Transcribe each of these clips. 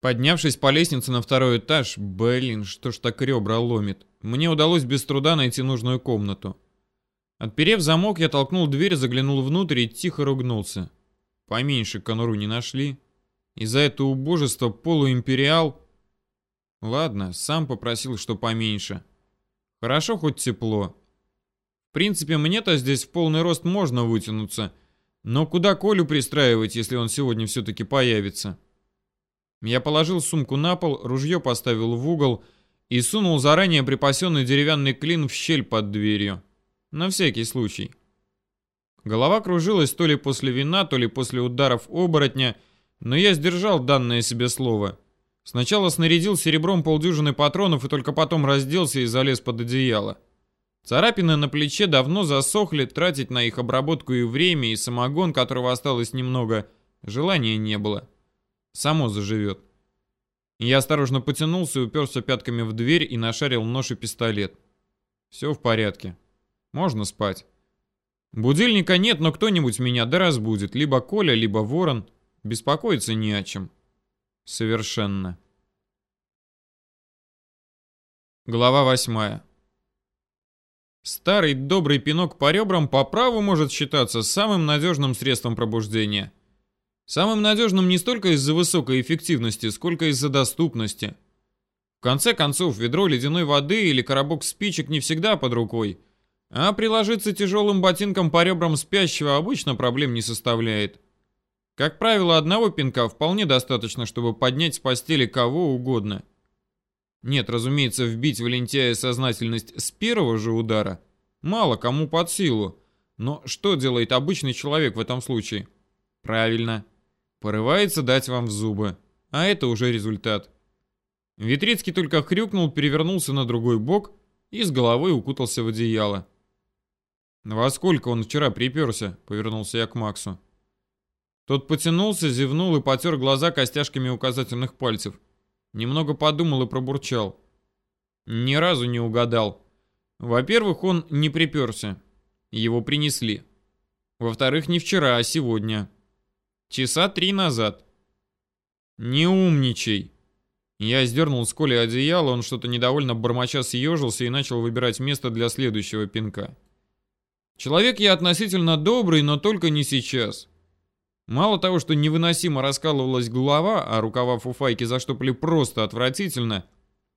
Поднявшись по лестнице на второй этаж, блин, что ж так ребра ломит, мне удалось без труда найти нужную комнату. Отперев замок, я толкнул дверь, заглянул внутрь и тихо ругнулся. Поменьше конуру не нашли. И за это убожество полуимпериал... Ладно, сам попросил, что поменьше. Хорошо, хоть тепло. В принципе, мне-то здесь в полный рост можно вытянуться. Но куда Колю пристраивать, если он сегодня все-таки появится? Я положил сумку на пол, ружье поставил в угол и сунул заранее припасенный деревянный клин в щель под дверью. На всякий случай. Голова кружилась то ли после вина, то ли после ударов оборотня, но я сдержал данное себе слово. Сначала снарядил серебром полдюжины патронов и только потом разделся и залез под одеяло. Царапины на плече давно засохли, тратить на их обработку и время, и самогон, которого осталось немного, желания не было. Само заживет. Я осторожно потянулся, уперся пятками в дверь и нашарил нож и пистолет. Все в порядке. Можно спать. Будильника нет, но кто-нибудь меня да разбудит. Либо Коля, либо Ворон. Беспокоиться не о чем. Совершенно. Глава восьмая. Старый добрый пинок по ребрам по праву может считаться самым надежным средством пробуждения. Самым надежным не столько из-за высокой эффективности, сколько из-за доступности. В конце концов, ведро ледяной воды или коробок спичек не всегда под рукой, а приложиться тяжелым ботинком по ребрам спящего обычно проблем не составляет. Как правило, одного пинка вполне достаточно, чтобы поднять с постели кого угодно – нет, разумеется, вбить в лентяя сознательность с первого же удара мало кому под силу. Но что делает обычный человек в этом случае? Правильно. Порывается дать вам в зубы. А это уже результат. Витрицкий только хрюкнул, перевернулся на другой бок и с головой укутался в одеяло. «Во сколько он вчера приперся?» — повернулся я к Максу. Тот потянулся, зевнул и потер глаза костяшками указательных пальцев. Немного подумал и пробурчал. Ни разу не угадал. Во-первых, он не приперся. Его принесли. Во-вторых, не вчера, а сегодня. Часа три назад. Не умничай. Я сдернул с Коли одеяло, он что-то недовольно бормоча съежился и начал выбирать место для следующего пинка. Человек я относительно добрый, но только не сейчас. Мало того, что невыносимо раскалывалась голова, а рукава фуфайки заштопали просто отвратительно,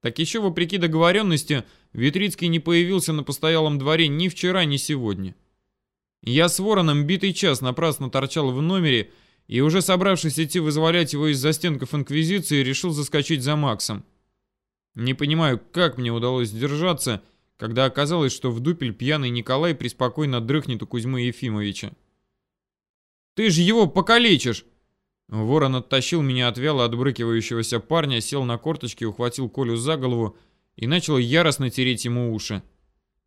так еще, вопреки договоренности, Витрицкий не появился на постоялом дворе ни вчера, ни сегодня. Я с Вороном битый час напрасно торчал в номере и, уже собравшись идти вызволять его из застенков Инквизиции, решил заскочить за Максом. Не понимаю, как мне удалось сдержаться, когда оказалось, что в дупель пьяный Николай преспокойно дрыхнет у Кузьмы Ефимовича. Ты же его покалечишь!» Ворон оттащил меня от вяло отбрыкивающегося парня, сел на корточки, ухватил Колю за голову и начал яростно тереть ему уши.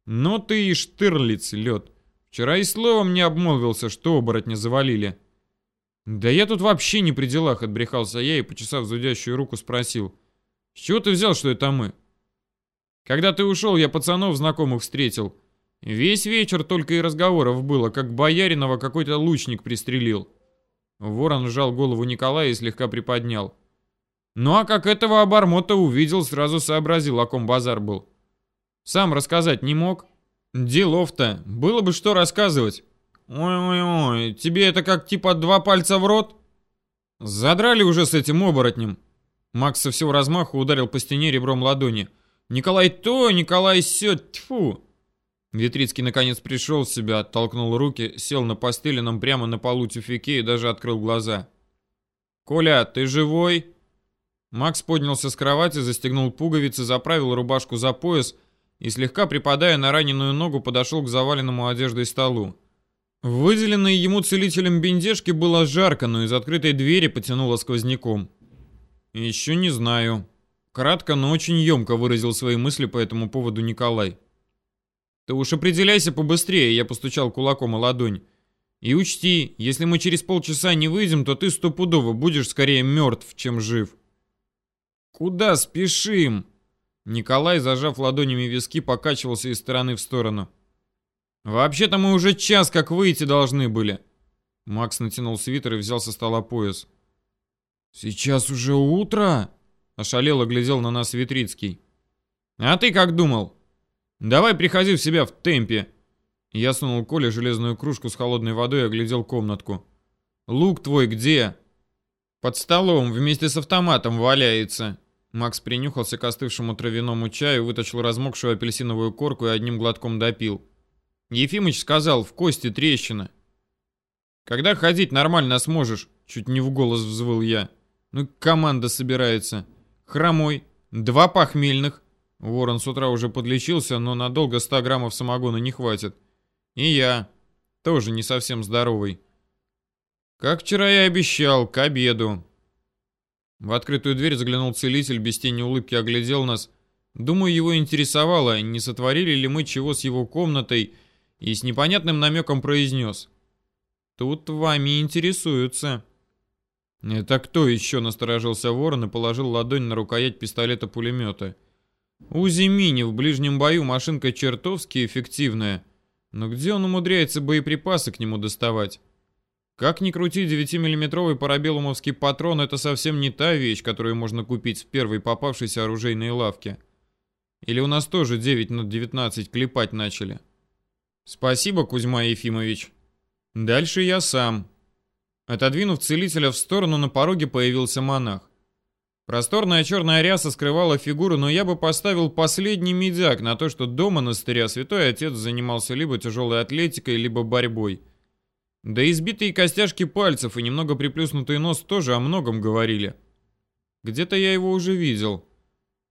«Ну ты и штырлиц, лед! Вчера и словом не обмолвился, что оборотня завалили». «Да я тут вообще не при делах», — отбрехался я и, почесав зудящую руку, спросил. «С чего ты взял, что это мы?» «Когда ты ушел, я пацанов знакомых встретил. Весь вечер только и разговоров было, как Бояринова какой-то лучник пристрелил. Ворон сжал голову Николая и слегка приподнял. Ну а как этого обормота увидел, сразу сообразил, о ком базар был. Сам рассказать не мог? Делов-то, было бы что рассказывать. Ой-ой-ой, тебе это как типа два пальца в рот? Задрали уже с этим оборотнем. Макс со всего размаху ударил по стене ребром ладони. Николай то, Николай сё, тьфу. Витрицкий наконец пришел в себя, оттолкнул руки, сел на постеленном прямо на полу тюфяке и даже открыл глаза. «Коля, ты живой?» Макс поднялся с кровати, застегнул пуговицы, заправил рубашку за пояс и, слегка припадая на раненую ногу, подошел к заваленному одеждой столу. В выделенной ему целителем бендежке было жарко, но из открытой двери потянуло сквозняком. «Еще не знаю». Кратко, но очень емко выразил свои мысли по этому поводу Николай. Ты уж определяйся побыстрее, я постучал кулаком о ладонь. И учти, если мы через полчаса не выйдем, то ты стопудово будешь скорее мертв, чем жив. Куда спешим? Николай, зажав ладонями виски, покачивался из стороны в сторону. Вообще-то мы уже час как выйти должны были. Макс натянул свитер и взял со стола пояс. «Сейчас уже утро?» — ошалело глядел на нас Витрицкий. «А ты как думал? Давай приходи в себя в темпе!» Я сунул Коле железную кружку с холодной водой и оглядел комнатку. «Лук твой где?» «Под столом, вместе с автоматом валяется». Макс принюхался к остывшему травяному чаю, вытащил размокшую апельсиновую корку и одним глотком допил. Ефимыч сказал, в кости трещина. «Когда ходить нормально сможешь?» Чуть не в голос взвыл я. «Ну, команда собирается. Хромой, два похмельных». Ворон с утра уже подлечился, но надолго 100 граммов самогона не хватит. И я. Тоже не совсем здоровый. Как вчера и обещал, к обеду. В открытую дверь заглянул целитель, без тени улыбки оглядел нас. Думаю, его интересовало, не сотворили ли мы чего с его комнатой, и с непонятным намеком произнес. «Тут вами интересуются». «Это кто еще?» — насторожился ворон и положил ладонь на рукоять пистолета-пулемета. «Узи Мини в ближнем бою машинка чертовски эффективная, но где он умудряется боеприпасы к нему доставать?» Как ни крути, 9-миллиметровый парабеллумовский патрон — это совсем не та вещь, которую можно купить в первой попавшейся оружейной лавке. Или у нас тоже 9 на 19 клепать начали? Спасибо, Кузьма Ефимович. Дальше я сам. Отодвинув целителя в сторону, на пороге появился монах. Просторная черная ряса скрывала фигуру, но я бы поставил последний медяк на то, что до монастыря святой отец занимался либо тяжелой атлетикой, либо борьбой — да избитые костяшки пальцев и немного приплюснутый нос тоже о многом говорили. Где-то я его уже видел.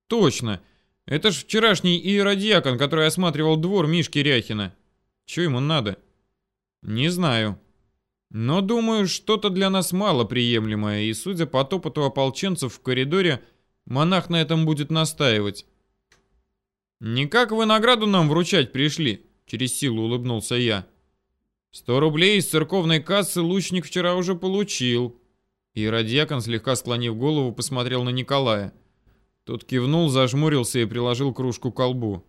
Точно. Это ж вчерашний иеродьякон, который осматривал двор Мишки Ряхина. Че ему надо? Не знаю. Но думаю, что-то для нас мало приемлемое, и судя по топоту ополченцев в коридоре, монах на этом будет настаивать. «Никак вы награду нам вручать пришли», — через силу улыбнулся я. Сто рублей из церковной кассы лучник вчера уже получил. И радьякон, слегка склонив голову, посмотрел на Николая. Тот кивнул, зажмурился и приложил кружку к колбу.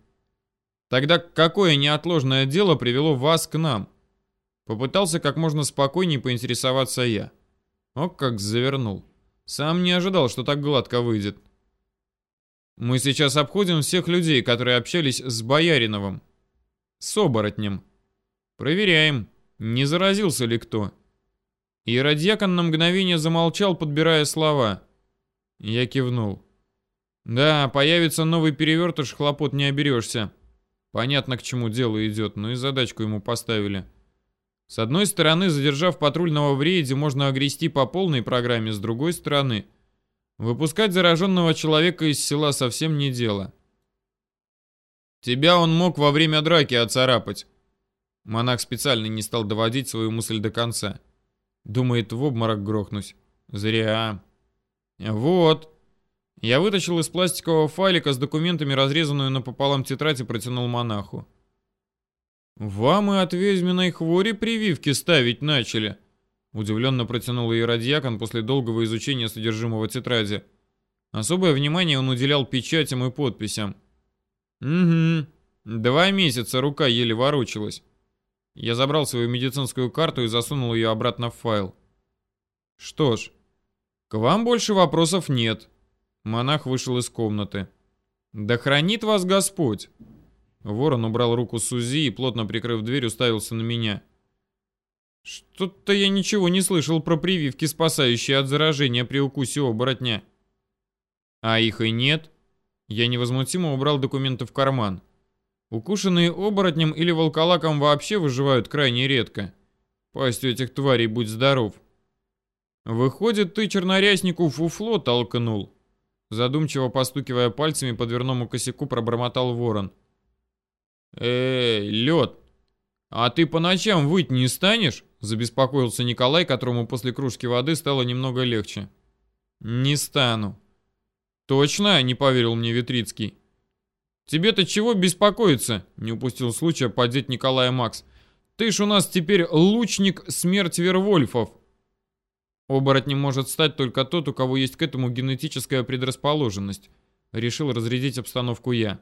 Тогда какое неотложное дело привело вас к нам? Попытался как можно спокойнее поинтересоваться я. О, как завернул. Сам не ожидал, что так гладко выйдет. Мы сейчас обходим всех людей, которые общались с Бояриновым. С оборотнем. Проверяем, не заразился ли кто? Иродьякон на мгновение замолчал, подбирая слова. Я кивнул. Да, появится новый перевертыш, хлопот не оберешься. Понятно, к чему дело идет, но и задачку ему поставили. С одной стороны, задержав патрульного в рейде, можно огрести по полной программе, с другой стороны, выпускать зараженного человека из села совсем не дело. Тебя он мог во время драки оцарапать. Монах специально не стал доводить свою мысль до конца. Думает, в обморок грохнусь. Зря. Вот. Я вытащил из пластикового файлика с документами разрезанную напополам тетрадь и протянул монаху. «Вам и от ведьминой хвори прививки ставить начали», — удивленно протянул иеродьякон после долгого изучения содержимого тетради. Особое внимание он уделял печатям и подписям. «Угу. Два месяца рука еле ворочалась. Я забрал свою медицинскую карту и засунул ее обратно в файл. Что ж, к вам больше вопросов нет. Монах вышел из комнаты. Да хранит вас Господь. Ворон убрал руку Сузи и, плотно прикрыв дверь, уставился на меня. Что-то я ничего не слышал про прививки, спасающие от заражения при укусе оборотня. А их и нет. Я невозмутимо убрал документы в карман. Укушенные оборотнем или волколаком вообще выживают крайне редко. Пасть этих тварей будь здоров. Выходит, ты черноряснику фуфло толкнул. Задумчиво постукивая пальцами по дверному косяку, пробормотал ворон. Эй, лед, а ты по ночам выть не станешь? Забеспокоился Николай, которому после кружки воды стало немного легче. Не стану. Точно, не поверил мне Витрицкий. «Тебе-то чего беспокоиться?» — не упустил случая поддеть Николая Макс. «Ты ж у нас теперь лучник смерть Вервольфов!» «Оборотнем может стать только тот, у кого есть к этому генетическая предрасположенность», — решил разрядить обстановку я.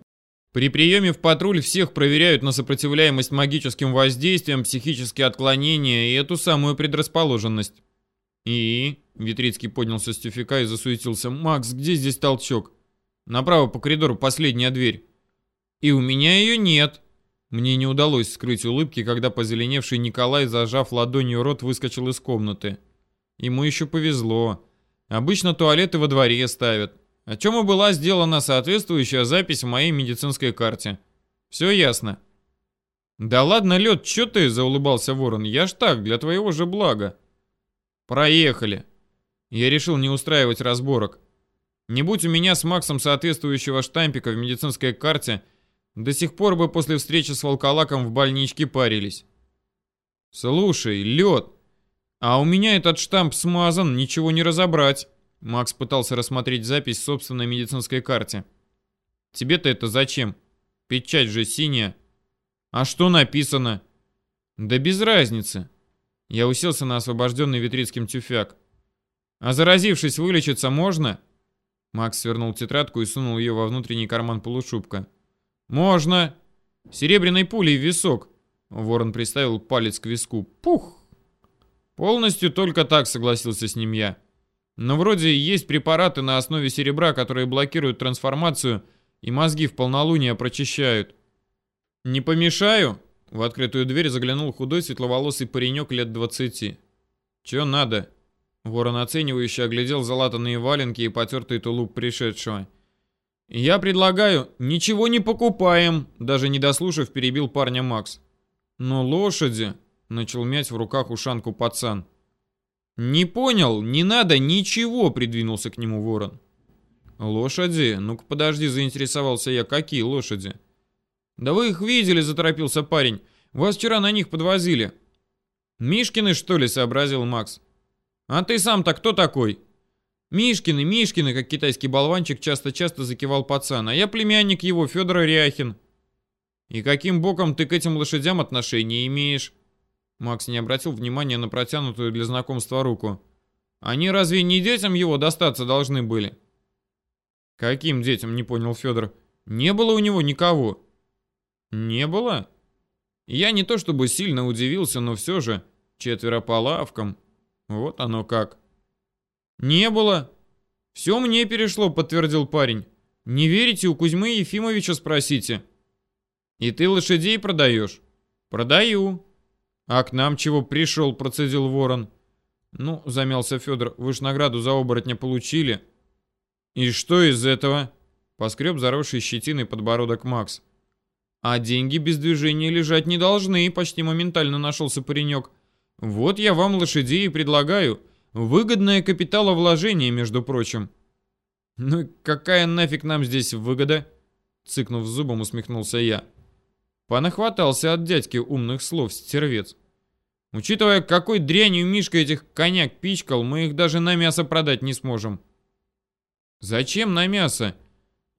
«При приеме в патруль всех проверяют на сопротивляемость магическим воздействиям, психические отклонения и эту самую предрасположенность». И? Витрицкий поднялся с тюфяка и засуетился. Макс, где здесь толчок? Направо по коридору последняя дверь. И у меня ее нет. Мне не удалось скрыть улыбки, когда позеленевший Николай, зажав ладонью рот, выскочил из комнаты. Ему еще повезло. Обычно туалеты во дворе ставят. О чем и была сделана соответствующая запись в моей медицинской карте. Все ясно. «Да ладно, Лед, чё ты?» – заулыбался Ворон. «Я ж так, для твоего же блага». «Проехали». Я решил не устраивать разборок. Не будь у меня с Максом соответствующего штампика в медицинской карте, до сих пор бы после встречи с волколаком в больничке парились. «Слушай, Лед, а у меня этот штамп смазан, ничего не разобрать». Макс пытался рассмотреть запись в собственной медицинской карте. «Тебе-то это зачем? Печать же синяя». «А что написано?» «Да без разницы». Я уселся на освобожденный Витрицким тюфяк. «А заразившись, вылечиться можно?» Макс свернул тетрадку и сунул ее во внутренний карман полушубка. «Можно!» «Серебряной пулей в висок!» Ворон приставил палец к виску. «Пух!» «Полностью только так», — согласился с ним я. «Но вроде есть препараты на основе серебра, которые блокируют трансформацию и мозги в полнолуние прочищают. «Не помешаю?» В открытую дверь заглянул худой светловолосый паренек лет двадцати. «Чё надо?» Ворон оценивающе оглядел залатанные валенки и потертый тулуп пришедшего. «Я предлагаю, ничего не покупаем!» Даже не дослушав, перебил парня Макс. «Но лошади...» Начал мять в руках ушанку пацан. «Не понял, не надо ничего!» Придвинулся к нему ворон. «Лошади? Ну-ка подожди, заинтересовался я. Какие лошади?» «Да вы их видели», — заторопился парень. «Вас вчера на них подвозили». «Мишкины, что ли?» — сообразил Макс. «А ты сам-то кто такой?» «Мишкины, Мишкины», как китайский болванчик часто-часто закивал пацан. «А я племянник его, Федор Ряхин». «И каким боком ты к этим лошадям отношения имеешь?» Макс не обратил внимания на протянутую для знакомства руку. «Они разве не детям его достаться должны были?» «Каким детям?» — не понял Федор. «Не было у него никого». Не было? Я не то чтобы сильно удивился, но все же четверо по лавкам. Вот оно как. Не было. Все мне перешло, подтвердил парень. Не верите, у Кузьмы Ефимовича спросите. И ты лошадей продаешь? Продаю. А к нам чего пришел, процедил ворон. Ну, замялся Федор, вы ж награду за оборотня получили. И что из этого? Поскреб заросший щетиной подбородок Макс. А деньги без движения лежать не должны, почти моментально нашелся паренек. Вот я вам лошадей и предлагаю. Выгодное капиталовложение, между прочим. Ну какая нафиг нам здесь выгода? Цыкнув зубом, усмехнулся я. Понахватался от дядьки умных слов, стервец. Учитывая, какой дрянью Мишка этих коняк пичкал, мы их даже на мясо продать не сможем. Зачем на мясо?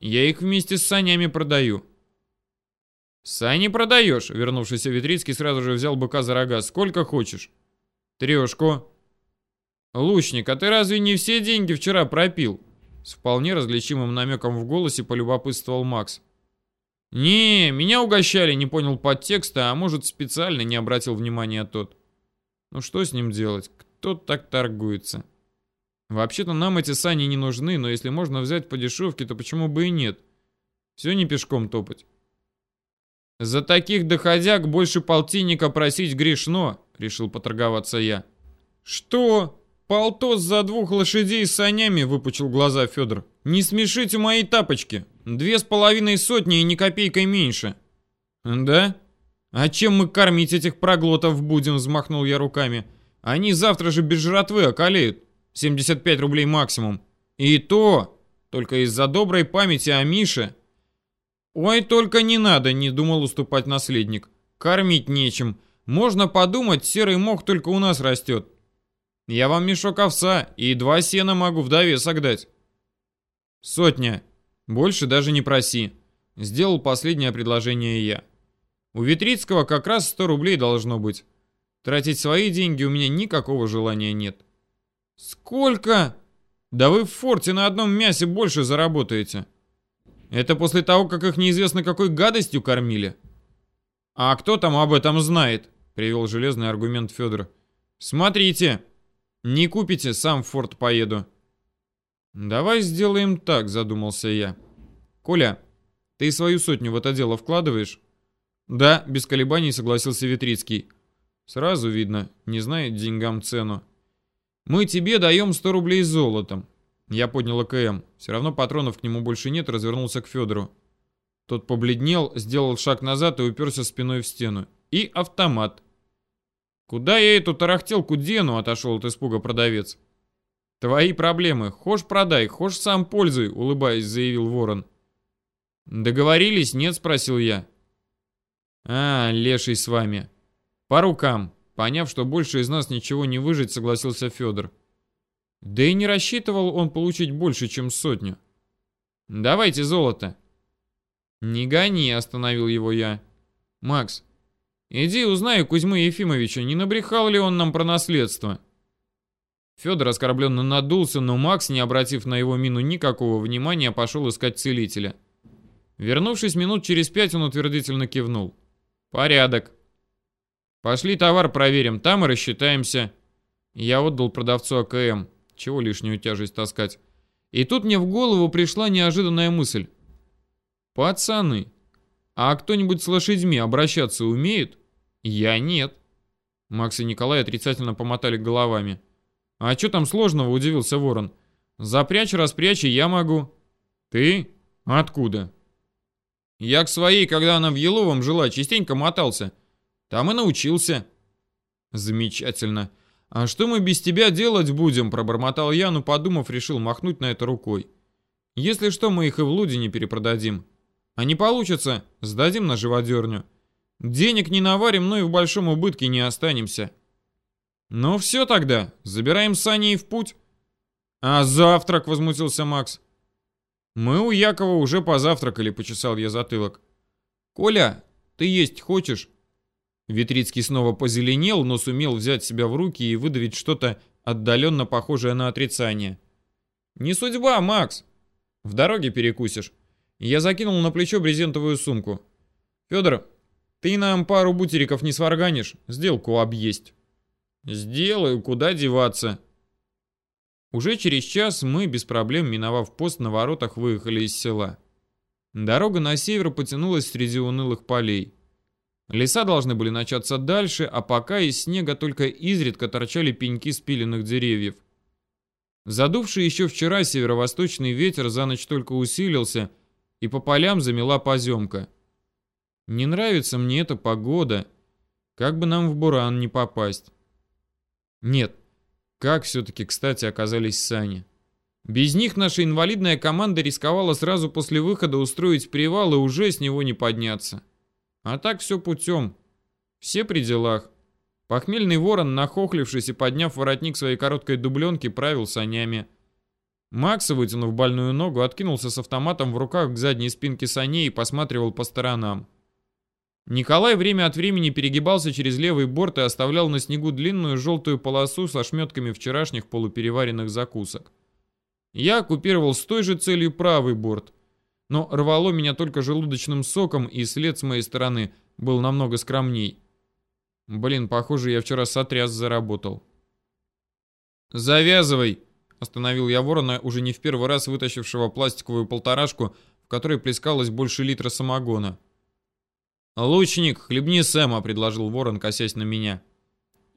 Я их вместе с санями продаю. «Сани продаешь?» Вернувшийся Витрицкий сразу же взял быка за рога. «Сколько хочешь?» «Трешку». «Лучник, а ты разве не все деньги вчера пропил?» С вполне различимым намеком в голосе полюбопытствовал Макс. «Не, меня угощали, не понял подтекста, а может специально не обратил внимания тот. Ну что с ним делать? Кто так торгуется?» «Вообще-то нам эти сани не нужны, но если можно взять по дешевке, то почему бы и нет? Все не пешком топать». «За таких доходяг больше полтинника просить грешно», — решил поторговаться я. «Что? Полтос за двух лошадей с санями?» — выпучил глаза Федор. «Не смешите мои тапочки. Две с половиной сотни и ни копейкой меньше». «Да? А чем мы кормить этих проглотов будем?» — взмахнул я руками. «Они завтра же без жратвы околеют. 75 рублей максимум. И то только из-за доброй памяти о Мише «Ой, только не надо», — не думал уступать наследник. «Кормить нечем. Можно подумать, серый мох только у нас растет. Я вам мешок овса и два сена могу в довесок дать». «Сотня. Больше даже не проси», — сделал последнее предложение я. «У Витрицкого как раз 100 рублей должно быть. Тратить свои деньги у меня никакого желания нет». «Сколько?» «Да вы в форте на одном мясе больше заработаете». Это после того, как их неизвестно какой гадостью кормили? А кто там об этом знает? Привел железный аргумент Федор. Смотрите. Не купите, сам в форт поеду. Давай сделаем так, задумался я. Коля, ты свою сотню в это дело вкладываешь? Да, без колебаний согласился Витрицкий. Сразу видно, не знает деньгам цену. Мы тебе даем 100 рублей золотом. Я поднял АКМ. Все равно патронов к нему больше нет, развернулся к Федору. Тот побледнел, сделал шаг назад и уперся спиной в стену. И автомат. «Куда я эту тарахтелку дену?» — отошел от испуга продавец. «Твои проблемы. Хошь продай, хошь сам пользуй», — улыбаясь, заявил ворон. «Договорились, нет?» — спросил я. «А, леший с вами. По рукам». Поняв, что больше из нас ничего не выжить, согласился Федор. Да и не рассчитывал он получить больше, чем сотню. «Давайте золото». «Не гони», — остановил его я. «Макс, иди узнай у Кузьмы Ефимовича, не набрехал ли он нам про наследство». Федор оскорбленно надулся, но Макс, не обратив на его мину никакого внимания, пошел искать целителя. Вернувшись минут через пять, он утвердительно кивнул. «Порядок. Пошли товар проверим, там и рассчитаемся». Я отдал продавцу АКМ. Чего лишнюю тяжесть таскать? И тут мне в голову пришла неожиданная мысль. «Пацаны, а кто-нибудь с лошадьми обращаться умеет?» «Я нет». Макс и Николай отрицательно помотали головами. «А что там сложного?» – удивился Ворон. «Запрячь, распрячь, и я могу». «Ты? Откуда?» «Я к своей, когда она в Еловом жила, частенько мотался. Там и научился». «Замечательно. А что мы без тебя делать будем?» – пробормотал я, но, подумав, решил махнуть на это рукой. «Если что, мы их и в Луде не перепродадим. А не получится, сдадим на живодерню. Денег не наварим, но и в большом убытке не останемся». «Ну все тогда, забираем сани и в путь». «А завтрак?» — возмутился Макс. «Мы у Якова уже позавтракали», — почесал я затылок. «Коля, ты есть хочешь?» Витрицкий снова позеленел, но сумел взять себя в руки и выдавить что-то отдаленно похожее на отрицание. «Не судьба, Макс! В дороге перекусишь». Я закинул на плечо брезентовую сумку. «Федор, ты нам пару бутериков не сварганишь? Сделку объесть». «Сделаю, куда деваться?» Уже через час мы, без проблем миновав пост на воротах, выехали из села. Дорога на север потянулась среди унылых полей. Леса должны были начаться дальше, а пока из снега только изредка торчали пеньки спиленных деревьев. Задувший еще вчера северо-восточный ветер за ночь только усилился, и по полям замела поземка. Не нравится мне эта погода. Как бы нам в буран не попасть. Нет, как все-таки, кстати, оказались сани. Без них наша инвалидная команда рисковала сразу после выхода устроить привал и уже с него не подняться. А так все путем. Все при делах. Похмельный ворон, нахохлившись и подняв воротник своей короткой дубленки, правил санями. Макс, вытянув больную ногу, откинулся с автоматом в руках к задней спинке саней и посматривал по сторонам. Николай время от времени перегибался через левый борт и оставлял на снегу длинную желтую полосу со шметками вчерашних полупереваренных закусок. Я оккупировал с той же целью правый борт, но рвало меня только желудочным соком, и след с моей стороны был намного скромней. Блин, похоже, я вчера сотряс заработал. «Завязывай!» — остановил я ворона, уже не в первый раз вытащившего пластиковую полторашку, в которой плескалось больше литра самогона. «Лучник, хлебни Сэма», — предложил ворон, косясь на меня.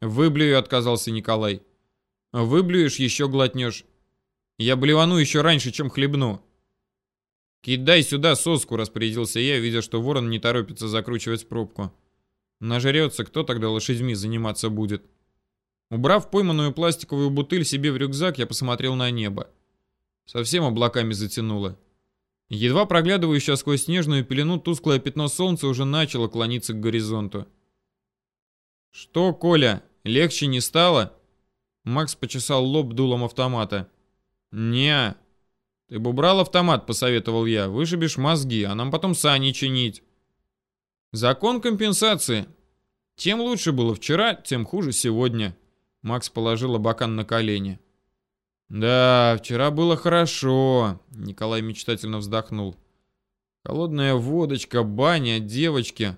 «Выблюю», — отказался Николай. «Выблюешь, еще глотнешь. Я блевану еще раньше, чем хлебну». «Кидай сюда соску», — распорядился я, видя, что ворон не торопится закручивать пробку. «Нажрется, кто тогда лошадьми заниматься будет?» Убрав пойманную пластиковую бутыль себе в рюкзак, я посмотрел на небо. Совсем облаками затянуло. Едва проглядывающее сквозь снежную пелену тусклое пятно солнца уже начало клониться к горизонту. «Что, Коля, легче не стало?» Макс почесал лоб дулом автомата. «Не, ты бы убрал автомат», — посоветовал я. «Вышибешь мозги, а нам потом сани чинить». «Закон компенсации. Тем лучше было вчера, тем хуже сегодня». Макс положил абакан на колени. «Да, вчера было хорошо», — Николай мечтательно вздохнул. «Холодная водочка, баня, девочки».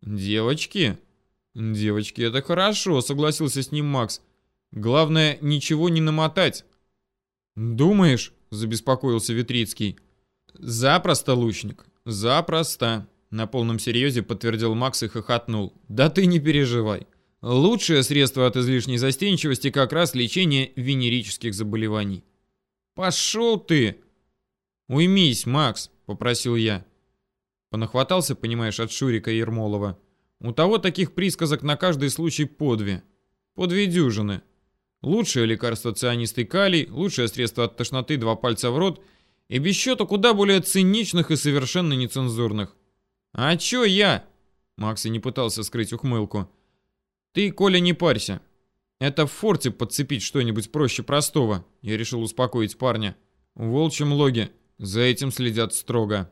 «Девочки?» «Девочки, это хорошо», — согласился с ним Макс. Главное, ничего не намотать. Думаешь? Забеспокоился Витрицкий. Запросто, лучник, запросто. На полном серьезе подтвердил Макс и хохотнул. Да ты не переживай. Лучшее средство от излишней застенчивости как раз лечение венерических заболеваний. Пошел ты! Уймись, Макс, попросил я. Понахватался, понимаешь, от Шурика Ермолова. У того таких присказок на каждый случай по две. По две дюжины. Лучшее лекарство цианистый калий, лучшее средство от тошноты два пальца в рот и без счета куда более циничных и совершенно нецензурных. А чё я? Макс и не пытался скрыть ухмылку. Ты, Коля, не парься. Это в форте подцепить что-нибудь проще простого. Я решил успокоить парня. В волчьем логе за этим следят строго.